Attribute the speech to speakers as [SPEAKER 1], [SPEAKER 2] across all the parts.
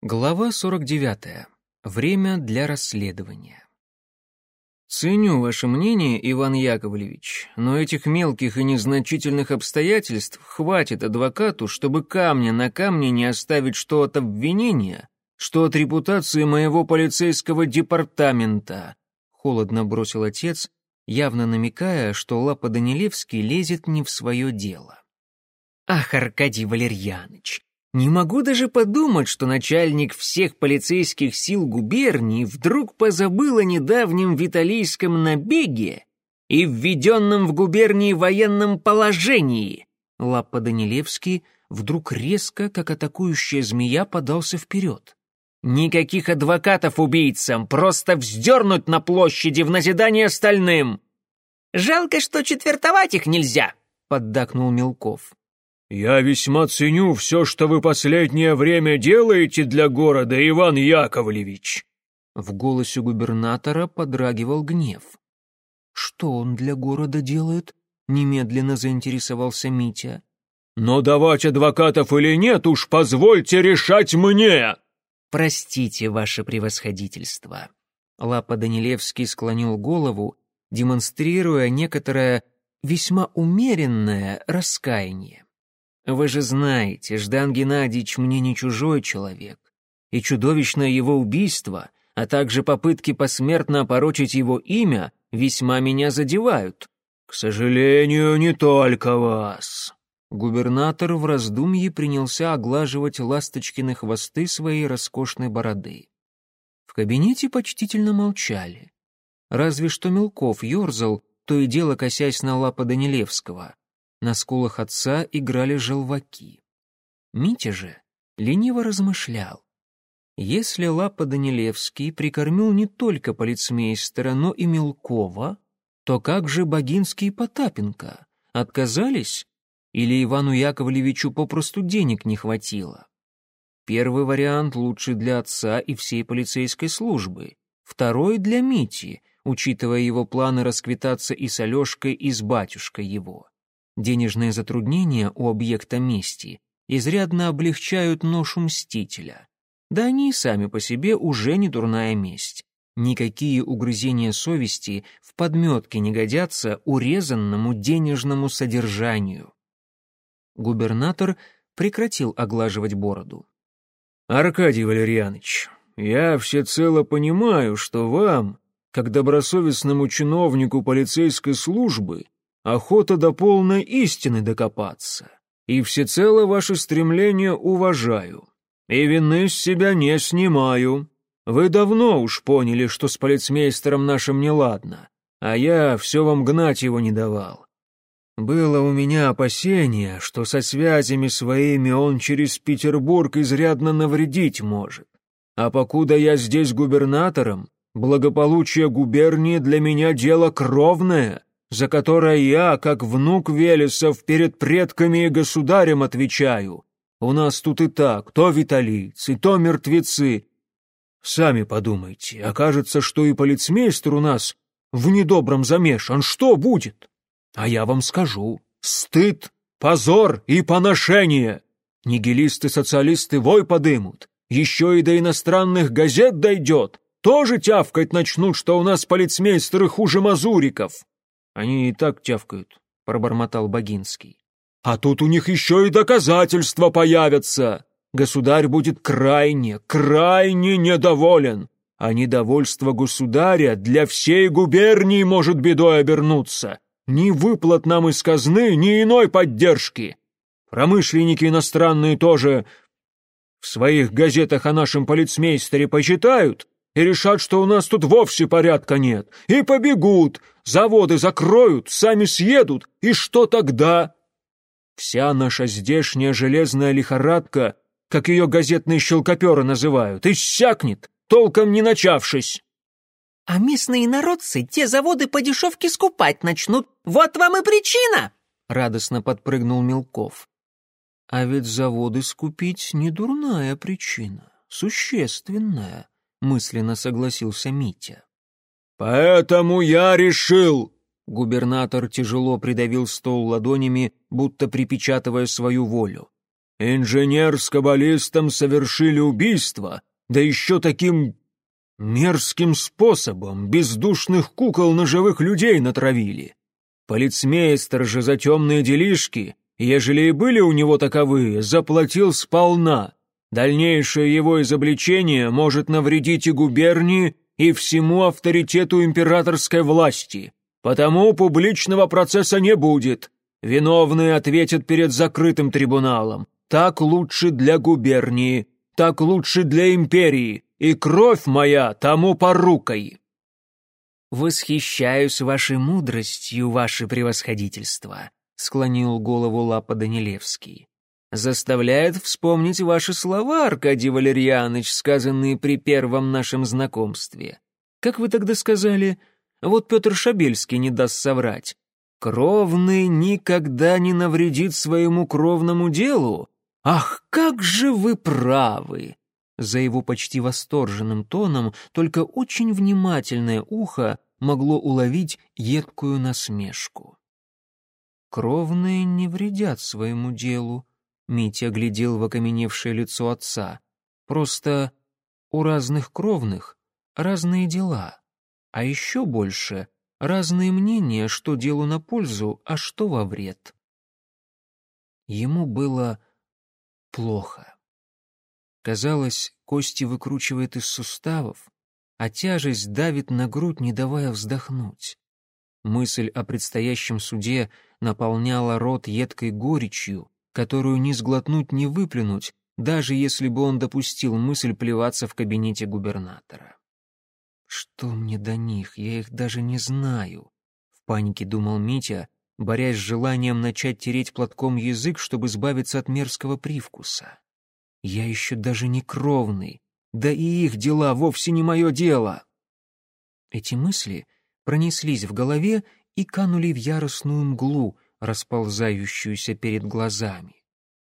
[SPEAKER 1] Глава 49. Время для расследования. Ценю ваше мнение, Иван Яковлевич, но этих мелких и незначительных обстоятельств хватит адвокату, чтобы камня на камне не оставить что от обвинения, что от репутации моего полицейского департамента, холодно бросил отец, явно намекая, что Лапа Данилевский лезет не в свое дело. Ах, Аркадий Валерьяныч, не могу даже подумать, что начальник всех полицейских сил губернии вдруг позабыл о недавнем виталийском набеге и введенном в губернии военном положении. Лапа Данилевский вдруг резко, как атакующая змея, подался вперед. «Никаких адвокатов убийцам, просто вздернуть на площади в назидание остальным!» «Жалко, что четвертовать их нельзя», — поддакнул Мелков.
[SPEAKER 2] «Я весьма ценю все, что вы последнее время делаете для города, Иван Яковлевич!»
[SPEAKER 1] В голосе губернатора подрагивал гнев. «Что он для города делает?» — немедленно заинтересовался Митя.
[SPEAKER 2] «Но давать адвокатов или нет, уж позвольте решать мне!»
[SPEAKER 1] «Простите, ваше превосходительство». Лапа Данилевский склонил голову, демонстрируя некоторое весьма умеренное раскаяние. Вы же знаете, Ждан Геннадьевич мне не чужой человек, и чудовищное его убийство, а также попытки посмертно опорочить его имя, весьма меня задевают.
[SPEAKER 2] К сожалению, не только вас.
[SPEAKER 1] Губернатор в раздумье принялся оглаживать ласточкины хвосты своей роскошной бороды. В кабинете почтительно молчали. Разве что Мелков ерзал, то и дело косясь на лапа Данилевского. На скулах отца играли желваки. Митя же лениво размышлял. Если Лапа Данилевский прикормил не только полицмейстера, но и Мелкова, то как же Богинский и Потапенко? Отказались? Или Ивану Яковлевичу попросту денег не хватило? Первый вариант лучше для отца и всей полицейской службы. Второй — для Мити, учитывая его планы расквитаться и с Алешкой, и с батюшкой его. Денежные затруднения у объекта мести изрядно облегчают ношу мстителя. Да они сами по себе уже не дурная месть. Никакие угрызения совести в подметке не годятся урезанному денежному содержанию. Губернатор прекратил оглаживать бороду.
[SPEAKER 2] «Аркадий Валерьяныч, я всецело понимаю, что вам, как добросовестному чиновнику полицейской службы, охота до полной истины докопаться, и всецело ваше стремление уважаю, и вины с себя не снимаю. Вы давно уж поняли, что с полицмейстером нашим неладно, а я все вам гнать его не давал. Было у меня опасение, что со связями своими он через Петербург изрядно навредить может. А покуда я здесь губернатором, благополучие губернии для меня дело кровное, за которое я, как внук Велесов, перед предками и государем отвечаю. У нас тут и так, то виталийцы, то мертвецы. Сами подумайте, окажется, что и полицмейстер у нас в недобром замешан. Что будет? А я вам скажу. Стыд, позор и поношение. Нигилисты-социалисты вой подымут. Еще и до иностранных газет дойдет. Тоже тявкать начнут, что у нас полицмейстеры хуже мазуриков.
[SPEAKER 1] Они и так тявкают, пробормотал Богинский.
[SPEAKER 2] А тут у них еще и доказательства появятся. Государь будет крайне, крайне недоволен. А недовольство государя для всей губернии может бедой обернуться. Ни выплат нам из казны, ни иной поддержки. Промышленники иностранные тоже в своих газетах о нашем полицмейстере почитают, и решат, что у нас тут вовсе порядка нет, и побегут, заводы закроют, сами съедут, и что тогда? Вся наша здешняя железная лихорадка, как ее газетные щелкоперы называют, иссякнет, толком не начавшись.
[SPEAKER 3] А местные народцы те заводы по дешевке скупать начнут. Вот вам и причина!»
[SPEAKER 1] — радостно подпрыгнул Мелков. А ведь заводы скупить не дурная причина, существенная, — мысленно согласился Митя.
[SPEAKER 2] «Поэтому я решил...»
[SPEAKER 1] Губернатор тяжело придавил стол ладонями, будто припечатывая свою волю.
[SPEAKER 2] Инженер с каббалистом совершили убийство, да еще таким мерзким способом бездушных кукол на живых людей натравили. Полицмейстер же за темные делишки, ежели и были у него таковые, заплатил сполна. Дальнейшее его изобличение может навредить и губернии, и всему авторитету императорской власти. Потому публичного процесса не будет. Виновные ответят перед закрытым трибуналом. Так лучше для губернии, так лучше для империи, и кровь моя тому порукой.
[SPEAKER 3] «Восхищаюсь вашей мудростью, ваше превосходительство», — склонил голову Лапа Данилевский. «Заставляет вспомнить ваши слова, Аркадий Валерьяныч, сказанные при первом нашем знакомстве. Как вы тогда сказали? Вот Петр Шабельский не даст соврать. Кровный никогда не навредит своему кровному делу. Ах, как же вы правы!» За его почти восторженным тоном только очень внимательное ухо могло уловить едкую насмешку. «Кровные не вредят своему делу», — Митя глядел в окаменевшее лицо отца. «Просто у разных кровных разные дела, а еще больше разные мнения, что делу на пользу, а что во вред». Ему было плохо. Казалось, кости выкручивает из суставов, а тяжесть давит на грудь, не давая вздохнуть. Мысль о предстоящем суде наполняла рот едкой горечью, которую ни сглотнуть, ни выплюнуть, даже если бы он допустил мысль плеваться в кабинете губернатора. «Что мне до них? Я их даже не знаю», — в панике думал Митя, борясь с желанием начать тереть платком язык, чтобы избавиться от мерзкого привкуса. Я еще даже не кровный, да и их дела вовсе не мое дело. Эти мысли пронеслись в голове и канули в яростную мглу, расползающуюся перед глазами.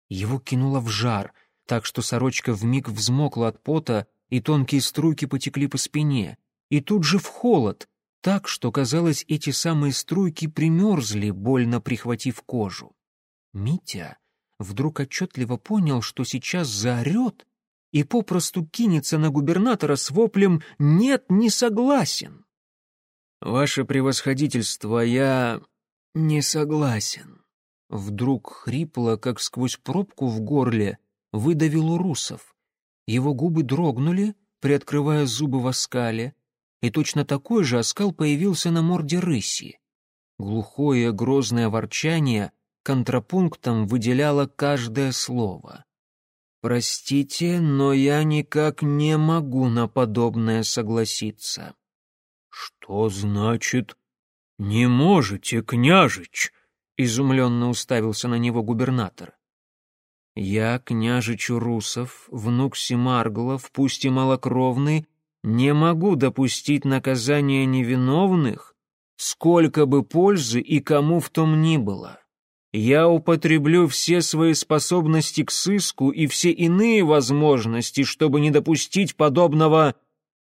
[SPEAKER 3] Его кинуло в жар, так что сорочка вмиг взмокла от пота, и тонкие струйки потекли по спине, и тут же в холод, так что, казалось, эти самые струйки примерзли, больно прихватив кожу. Митя вдруг отчетливо понял, что сейчас заорет и попросту кинется на губернатора с воплем «Нет, не согласен!» «Ваше превосходительство, я не согласен!» Вдруг хрипло, как сквозь пробку в горле, выдавил Урусов. Его губы дрогнули, приоткрывая зубы в оскале, и точно такой же оскал появился на морде рыси. Глухое грозное ворчание — контрапунктом выделяла каждое слово. «Простите, но я никак не могу на подобное согласиться».
[SPEAKER 2] «Что значит «не можете, княжич»?» — изумленно уставился на него губернатор.
[SPEAKER 1] «Я, княжич Урусов, внук Семарглов, пусть и малокровный, не могу допустить наказания невиновных, сколько бы пользы и кому в том ни было я употреблю все свои способности к сыску и все иные возможности, чтобы не допустить подобного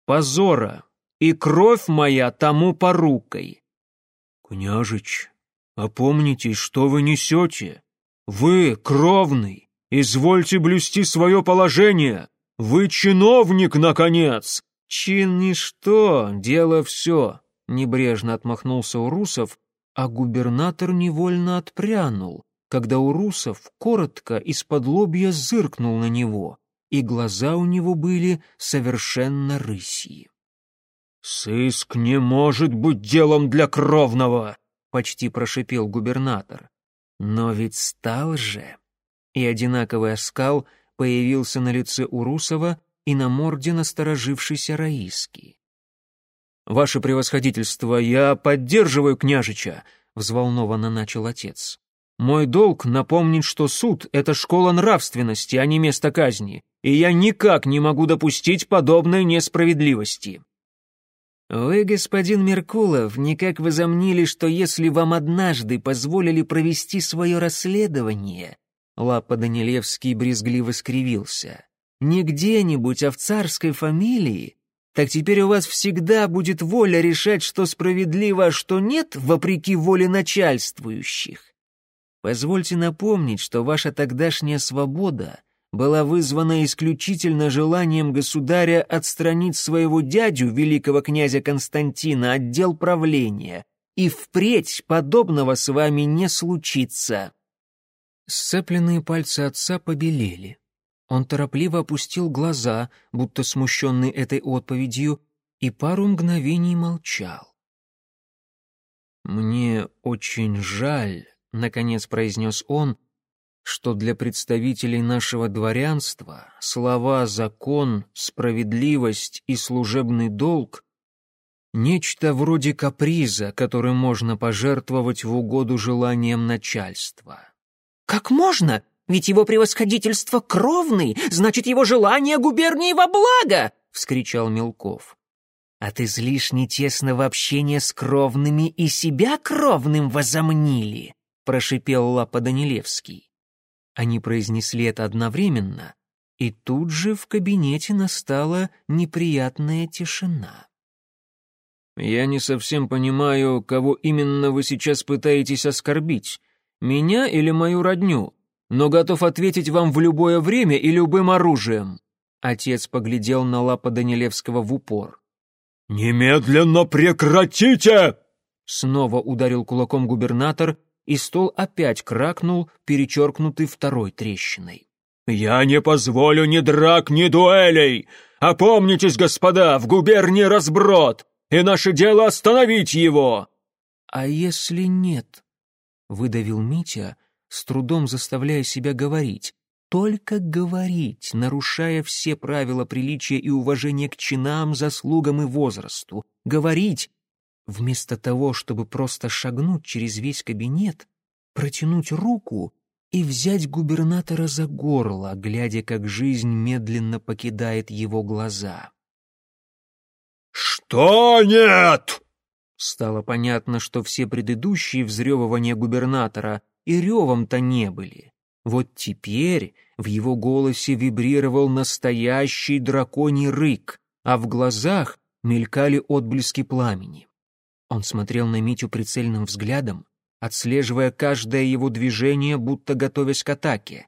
[SPEAKER 1] позора, и кровь моя тому порукой.
[SPEAKER 2] Княжич, опомнитесь, что вы несете. Вы, кровный, извольте блюсти свое положение. Вы чиновник, наконец.
[SPEAKER 1] Чин ничто, дело все, небрежно отмахнулся Урусов, а губернатор невольно отпрянул, когда Урусов коротко из-под лобья зыркнул на него, и глаза у него были совершенно рысьи.
[SPEAKER 2] «Сыск не может быть делом для кровного!»
[SPEAKER 1] — почти прошипел губернатор. «Но ведь стал же!» И одинаковый оскал появился на лице Урусова и на морде насторожившейся Раиски.
[SPEAKER 2] «Ваше превосходительство, я поддерживаю княжича», — взволнованно начал отец. «Мой долг напомнить, что суд — это школа нравственности, а не место казни, и я никак не могу допустить подобной несправедливости».
[SPEAKER 3] «Вы, господин Меркулов, никак возомнили, что если вам однажды позволили провести свое расследование...» Лапа Данилевский брезгливо скривился. «Не где-нибудь, а в царской фамилии, так теперь у вас всегда будет воля решать, что справедливо, а что нет, вопреки воле начальствующих. Позвольте напомнить, что ваша тогдашняя свобода была вызвана исключительно желанием государя отстранить своего дядю, великого князя Константина, от дел правления, и впредь подобного с вами не случится».
[SPEAKER 1] Сцепленные пальцы отца побелели. Он торопливо опустил глаза, будто смущенный этой отповедью, и пару мгновений молчал. «Мне очень жаль», — наконец произнес он, «что для представителей нашего дворянства слова «закон», «справедливость» и «служебный долг» — нечто вроде каприза, которым можно пожертвовать в угоду желаниям начальства».
[SPEAKER 3] «Как можно? Ведь его превосходительство кровный, значит, его желание губернии во благо!» — вскричал Мелков. «От излишне тесного общения с кровными и себя кровным возомнили!» — прошипел Лапа Данилевский.
[SPEAKER 1] Они произнесли это одновременно, и тут же в кабинете настала неприятная тишина.
[SPEAKER 2] «Я не совсем понимаю, кого именно вы сейчас пытаетесь оскорбить, меня или мою родню, но готов ответить вам в любое время и любым оружием». Отец поглядел на лапа Данилевского в упор.
[SPEAKER 4] «Немедленно прекратите!»
[SPEAKER 1] Снова ударил кулаком губернатор, и стол опять кракнул, перечеркнутый второй трещиной.
[SPEAKER 4] «Я не позволю ни драк, ни дуэлей! Опомнитесь, господа, в губернии разброд, и наше дело остановить его!»
[SPEAKER 1] «А если нет?» — выдавил Митя, с трудом заставляя себя говорить. Только говорить, нарушая все правила приличия и уважения к чинам, заслугам и возрасту. Говорить, вместо того, чтобы просто шагнуть через весь кабинет, протянуть руку и взять губернатора за горло, глядя, как жизнь медленно покидает его глаза.
[SPEAKER 4] «Что нет?»
[SPEAKER 1] Стало понятно, что все предыдущие взрёвывания губернатора и ревом-то не были. Вот теперь в его голосе вибрировал настоящий драконий рык, а в глазах мелькали отблески пламени. Он смотрел на Митю прицельным взглядом, отслеживая каждое его движение, будто готовясь к атаке.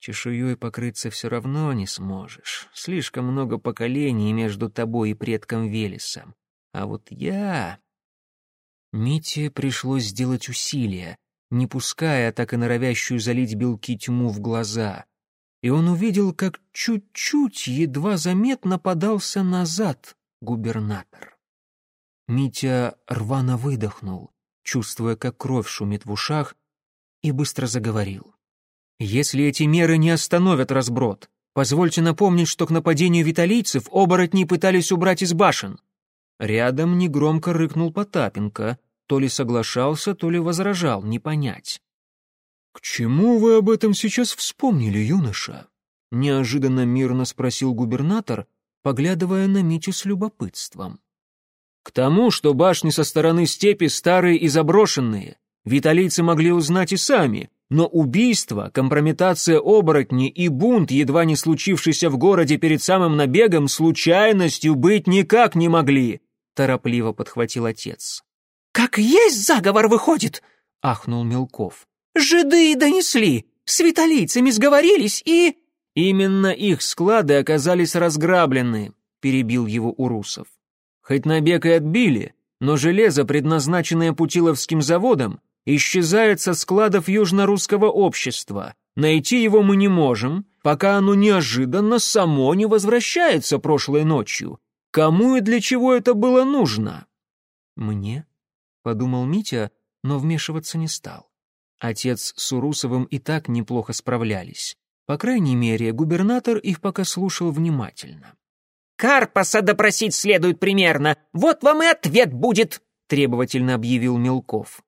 [SPEAKER 1] Чешуей покрыться все равно не сможешь. Слишком много поколений между тобой и предком Велесом. А вот я... Мите пришлось сделать усилие, не пуская так и норовящую залить белки тьму в глаза. И он увидел, как чуть-чуть, едва заметно подался назад губернатор. Митя рвано выдохнул, чувствуя, как кровь шумит в ушах, и быстро заговорил. «Если эти меры не остановят разброд, позвольте напомнить, что к нападению виталийцев оборотни пытались убрать из башен. Рядом негромко рыкнул Потапенко, то ли соглашался, то ли возражал, не понять.
[SPEAKER 2] «К чему вы об этом сейчас вспомнили, юноша?» — неожиданно мирно спросил губернатор, поглядывая на Митю с любопытством.
[SPEAKER 1] «К тому, что башни со стороны степи старые и заброшенные. Виталийцы могли узнать и сами, но убийство, компрометация оборотни и бунт, едва не случившийся в городе перед самым набегом, случайностью быть никак не могли торопливо подхватил отец.
[SPEAKER 3] «Как есть заговор выходит!» — ахнул Мелков. «Жиды донесли, с виталийцами сговорились и...»
[SPEAKER 1] «Именно их склады оказались разграблены», — перебил его Урусов. «Хоть набег и отбили, но железо, предназначенное Путиловским заводом, исчезает со складов южно-русского общества. Найти его мы не можем, пока оно неожиданно само не возвращается прошлой ночью. Кому и для чего это было нужно?
[SPEAKER 3] Мне, подумал Митя, но вмешиваться не стал. Отец с Урусовым и так неплохо справлялись. По крайней мере, губернатор их пока слушал внимательно.
[SPEAKER 5] «Карпаса допросить следует примерно. Вот вам и ответ будет», — требовательно объявил Мелков.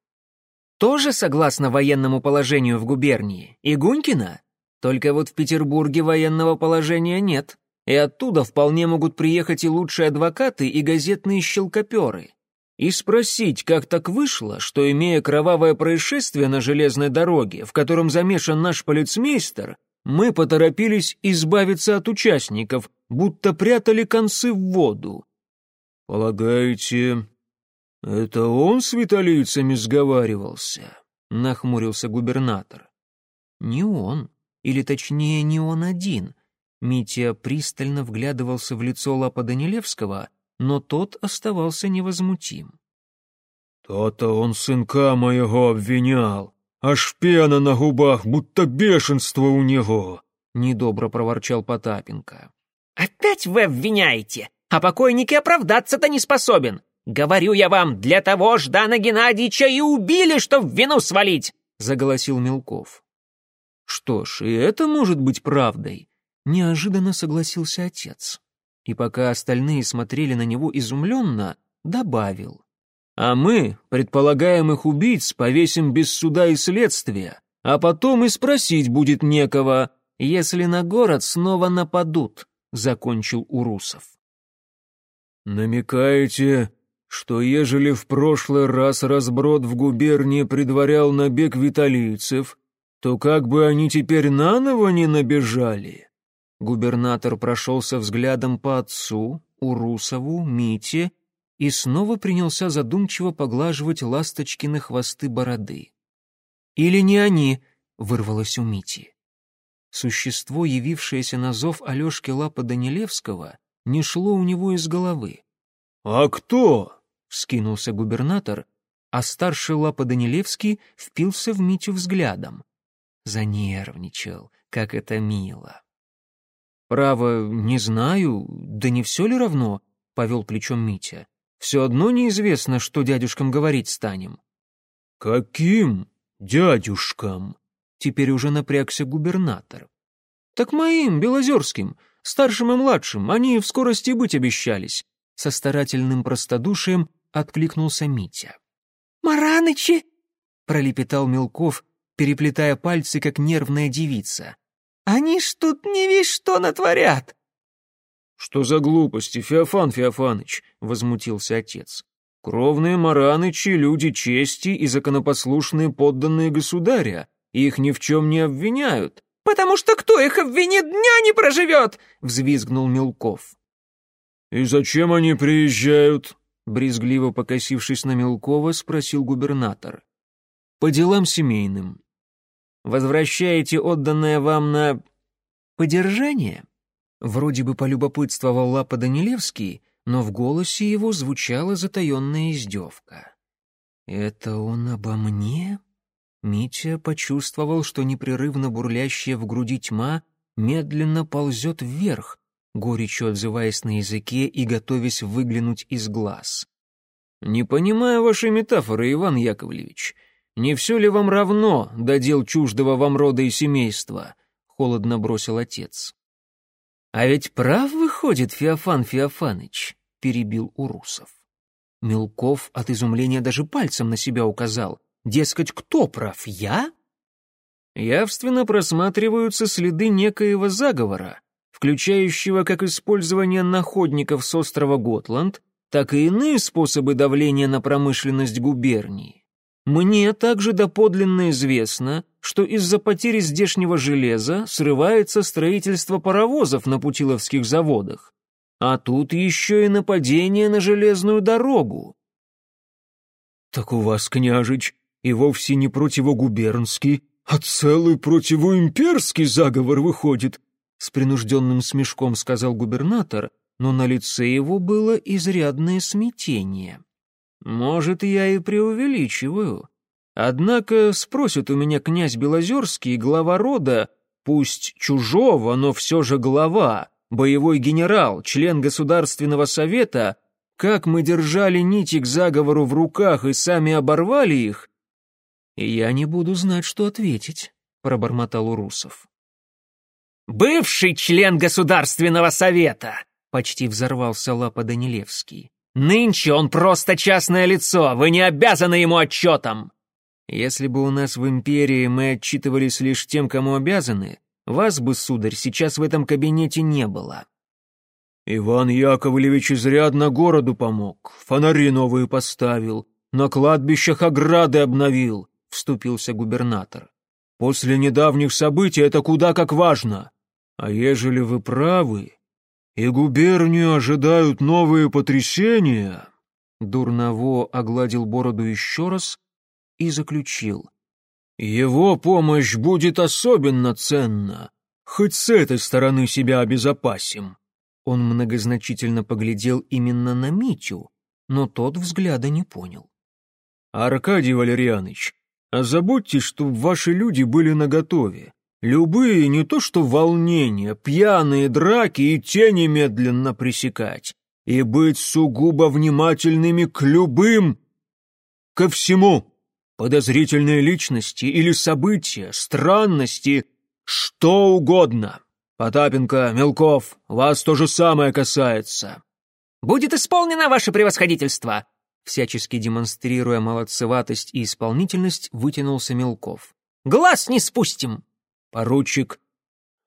[SPEAKER 3] «Тоже согласно военному положению в губернии? И Гунькина? Только вот в Петербурге военного положения нет и оттуда вполне могут приехать и лучшие адвокаты, и газетные щелкоперы. И спросить, как так вышло, что, имея кровавое происшествие на железной дороге, в котором замешан наш полицмейстер, мы поторопились избавиться от участников, будто прятали концы в воду.
[SPEAKER 2] «Полагаете, это он с виталийцами сговаривался?»
[SPEAKER 1] — нахмурился губернатор. «Не он, или точнее не он один». Митя пристально вглядывался в лицо Лапа Данилевского, но тот оставался невозмутим.
[SPEAKER 2] «То-то он сынка моего обвинял, аж пена на губах, будто бешенство у него», — недобро проворчал Потапенко.
[SPEAKER 5] «Опять вы обвиняете, а покойник и оправдаться-то не способен. Говорю я вам, для того Ждана Геннадьевича и убили, чтоб вину свалить!» — заголосил Мелков.
[SPEAKER 1] «Что ж, и это может быть правдой», — неожиданно согласился отец. И пока остальные смотрели на него изумленно, добавил. «А мы, предполагаемых убийц, повесим без суда и следствия, а потом и спросить будет некого, если на город снова нападут», — закончил Урусов.
[SPEAKER 2] «Намекаете, что ежели в прошлый раз разброд в губернии предварял набег виталийцев, то как бы они теперь наново не набежали?»
[SPEAKER 1] Губернатор прошелся взглядом по отцу, Урусову, Мите и снова принялся задумчиво поглаживать ласточкины хвосты бороды. «Или не они?» — вырвалось у Мити. Существо, явившееся на зов Алешки Лапа Данилевского, не шло у него из головы.
[SPEAKER 2] «А кто?»
[SPEAKER 1] вскинулся губернатор, а старший Лапа Данилевский впился в Митю взглядом. Занервничал, как это мило. «Право, не знаю, да не все ли равно?» — повел плечом Митя. «Все одно неизвестно, что дядюшкам говорить станем».
[SPEAKER 2] «Каким дядюшкам?»
[SPEAKER 1] Теперь уже напрягся губернатор. «Так моим, Белозерским, старшим и младшим, они в скорости быть обещались». Со старательным простодушием откликнулся Митя.
[SPEAKER 5] «Маранычи!»
[SPEAKER 1] — пролепетал Мелков, переплетая пальцы, как нервная девица.
[SPEAKER 5] «Они ж тут не весь что натворят!»
[SPEAKER 2] «Что за глупости, Феофан Феофаныч?» — возмутился отец. «Кровные Маранычи — люди чести и законопослушные подданные государя, их ни в чем не обвиняют».
[SPEAKER 5] «Потому что кто их обвинит, дня не проживет!» — взвизгнул Мелков.
[SPEAKER 2] «И зачем они приезжают?»
[SPEAKER 1] брезгливо покосившись на Мелкова, спросил губернатор. «По делам семейным. Возвращаете отданное вам на... подержание?» Вроде бы полюбопытствовал Лапа Данилевский, но в голосе его звучала затаенная издевка. «Это он обо мне?» Митя почувствовал, что непрерывно бурлящая в груди тьма медленно ползет вверх, горечью отзываясь на языке и готовясь выглянуть из глаз. «Не понимаю вашей метафоры, Иван Яковлевич. Не все ли вам равно до дел чуждого вам рода и семейства?» — холодно бросил отец. «А ведь прав выходит Феофан Феофаныч», — перебил Урусов. Мелков от изумления даже пальцем на себя указал. «Дескать, кто прав, я?» Явственно просматриваются следы некоего заговора, включающего как использование находников с острова Готланд, так и иные способы давления на промышленность губернии. Мне также доподлинно известно, что из-за потери здешнего железа срывается строительство паровозов на путиловских заводах. А тут еще и нападение на железную дорогу.
[SPEAKER 2] «Так у вас, княжич, и вовсе не противогубернский, а целый противоимперский заговор выходит», с принужденным смешком сказал губернатор, но на лице его было изрядное смятение. «Может, я и преувеличиваю. Однако спросит у меня князь Белозерский, глава рода, пусть чужого, но все же глава, боевой генерал, член Государственного совета, как мы держали нити к заговору в руках и сами оборвали их, и я не буду знать, что ответить», — пробормотал Урусов.
[SPEAKER 5] «Бывший член Государственного совета!» — почти взорвался Лапа Данилевский. «Нынче он просто частное лицо, вы не обязаны ему отчетом!»
[SPEAKER 1] «Если бы у нас в империи мы отчитывались лишь тем, кому обязаны, вас бы, сударь, сейчас в этом кабинете не было».
[SPEAKER 2] «Иван Яковлевич изрядно городу помог, фонари новые поставил, на кладбищах ограды обновил», — вступился губернатор. «После недавних событий это куда как важно. А ежели вы правы, и губернию ожидают новые потрясения...»
[SPEAKER 1] Дурново огладил бороду еще раз и заключил.
[SPEAKER 2] Его помощь будет особенно ценна. Хоть с этой стороны себя обезопасим».
[SPEAKER 1] Он многозначительно поглядел именно на Митю, но тот взгляда не понял.
[SPEAKER 2] «Аркадий Валерьяныч, озаботьтесь, чтобы ваши люди были наготове. Любые, не то что волнения, пьяные драки и те немедленно пресекать. И быть сугубо внимательными к любым, ко всему. Подозрительные личности или события, странности, что угодно. Потапенко, Мелков, вас то же самое касается.
[SPEAKER 5] «Будет исполнено, ваше превосходительство!»
[SPEAKER 1] Всячески демонстрируя молодцеватость и исполнительность, вытянулся Мелков.
[SPEAKER 5] «Глаз не спустим!»
[SPEAKER 2] «Поручик,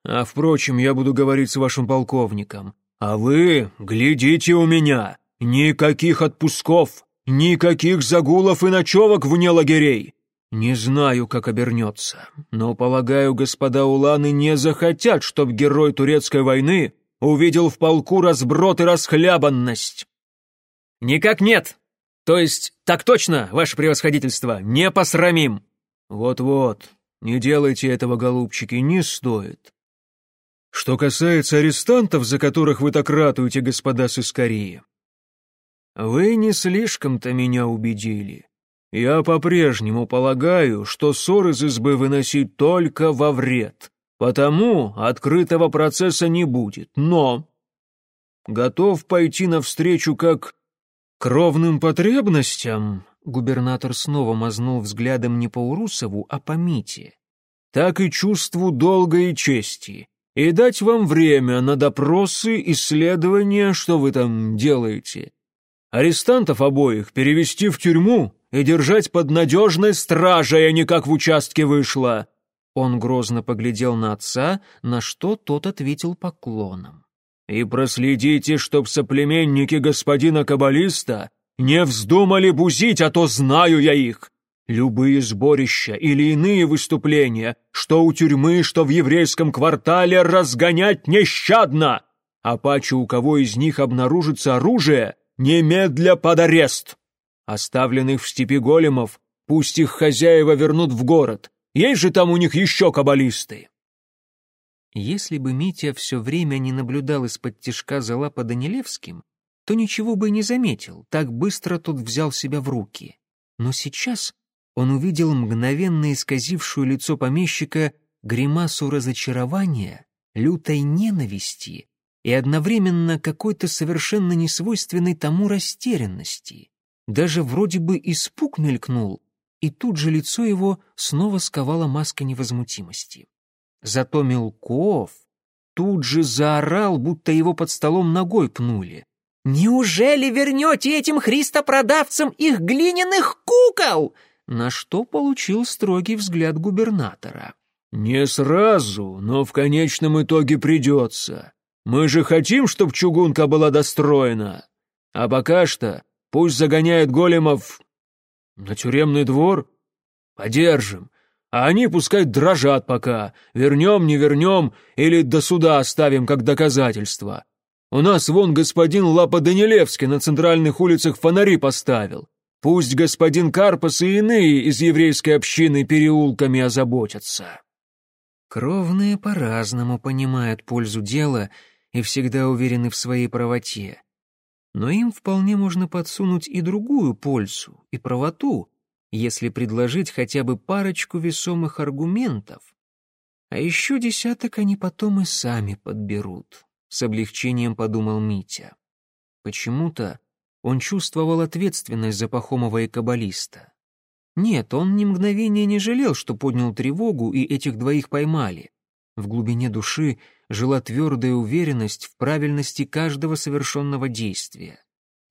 [SPEAKER 2] а, впрочем, я буду говорить с вашим полковником. А вы глядите у меня! Никаких отпусков, никаких загулов и ночевок вне лагерей! Не знаю, как обернется, но, полагаю, господа уланы не захотят, чтоб герой турецкой войны увидел в полку разброд и расхлябанность.
[SPEAKER 5] Никак нет. То есть, так точно, ваше превосходительство, не посрамим.
[SPEAKER 2] Вот-вот, не делайте этого, голубчики, не стоит. Что касается арестантов, за которых вы так ратуете, господа сыскарии, вы не слишком-то меня убедили. Я по-прежнему полагаю, что ссор из избы выносить только во вред. Потому открытого процесса не будет, но... Готов пойти навстречу как кровным потребностям, губернатор снова мазнул взглядом не по Урусову, а по Мите, так и чувству долга и чести, и дать вам время на допросы, исследования, что вы там делаете. Арестантов обоих перевести в тюрьму и держать под надежной стражей, а не как в участке вышло.
[SPEAKER 1] Он грозно поглядел на отца, на что тот ответил поклоном.
[SPEAKER 2] «И проследите, чтоб соплеменники господина Каббалиста не вздумали бузить, а то знаю я их. Любые сборища или иные выступления, что у тюрьмы, что в еврейском квартале, разгонять нещадно. А паче у кого из них обнаружится оружие, немедля под арест. Оставленных в степи големов пусть их хозяева вернут в город, есть же там у них еще каббалисты!»
[SPEAKER 1] Если бы Митя все время не наблюдал из-под тишка за лапа Данилевским, то ничего бы не заметил, так быстро тот взял себя в руки. Но сейчас он увидел мгновенно исказившую лицо помещика гримасу разочарования, лютой ненависти и одновременно какой-то совершенно несвойственной тому растерянности. Даже вроде бы испуг мелькнул, и тут же лицо его снова сковала маска невозмутимости. Зато Мелков тут же заорал, будто его под столом ногой пнули.
[SPEAKER 5] «Неужели вернете этим христопродавцам их глиняных кукол?»
[SPEAKER 1] На что получил строгий взгляд губернатора.
[SPEAKER 2] «Не сразу, но в конечном итоге придется. Мы же хотим, чтобы чугунка была достроена. А пока что пусть загоняет големов на тюремный двор? Подержим. А они пускай дрожат пока. Вернем, не вернем, или до суда оставим как доказательство. У нас вон господин Лапа Данилевский на центральных улицах фонари поставил. Пусть господин Карпас и иные из еврейской общины переулками озаботятся.
[SPEAKER 1] Кровные по-разному понимают пользу дела и всегда уверены в своей правоте но им вполне можно подсунуть и другую пользу, и правоту, если предложить хотя бы парочку весомых аргументов. А еще десяток они потом и сами подберут, с облегчением подумал Митя. Почему-то он чувствовал ответственность за Пахомова и Каббалиста. Нет, он ни мгновения не жалел, что поднял тревогу и этих двоих поймали. В глубине души жила твердая уверенность в правильности каждого совершенного действия.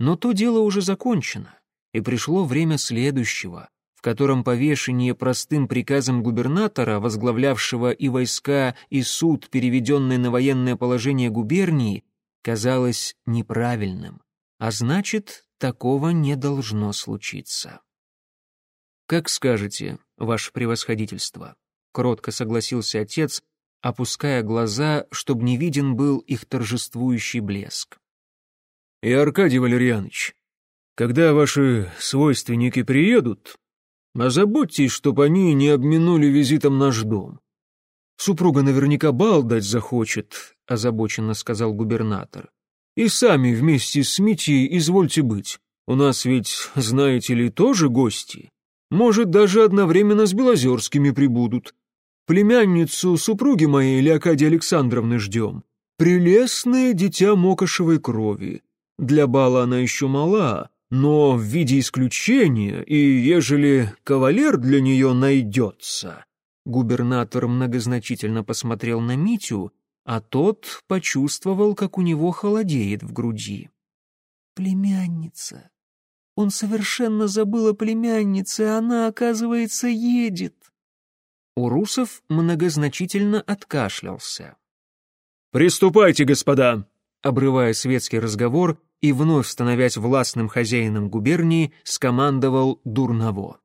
[SPEAKER 1] Но то дело уже закончено, и пришло время следующего, котором повешение простым приказом губернатора, возглавлявшего и войска, и суд, переведенный на военное положение губернии, казалось неправильным, а значит, такого не должно случиться. «Как скажете, ваше превосходительство», — кротко согласился отец, опуская глаза, чтобы не виден был их торжествующий блеск.
[SPEAKER 2] «И Аркадий Валерьянович, когда ваши свойственники приедут, Озаботьтесь, чтоб они не обминули визитом наш дом. Супруга наверняка бал дать захочет, озабоченно сказал губернатор. И сами вместе с Митей извольте быть. У нас ведь, знаете ли, тоже гости. Может, даже одновременно с Белозерскими прибудут. Племянницу супруги моей, Леокадии Александровны, ждем. Прелестное дитя мокошевой крови. Для бала она еще мала, но в виде исключения, и ежели кавалер для нее найдется...» Губернатор многозначительно посмотрел на Митю, а тот почувствовал, как у него холодеет в груди.
[SPEAKER 1] «Племянница. Он совершенно забыл о племяннице, а она, оказывается, едет».
[SPEAKER 3] Урусов многозначительно откашлялся.
[SPEAKER 2] «Приступайте, господа!»
[SPEAKER 3] Обрывая светский разговор и вновь становясь властным хозяином губернии, скомандовал Дурново.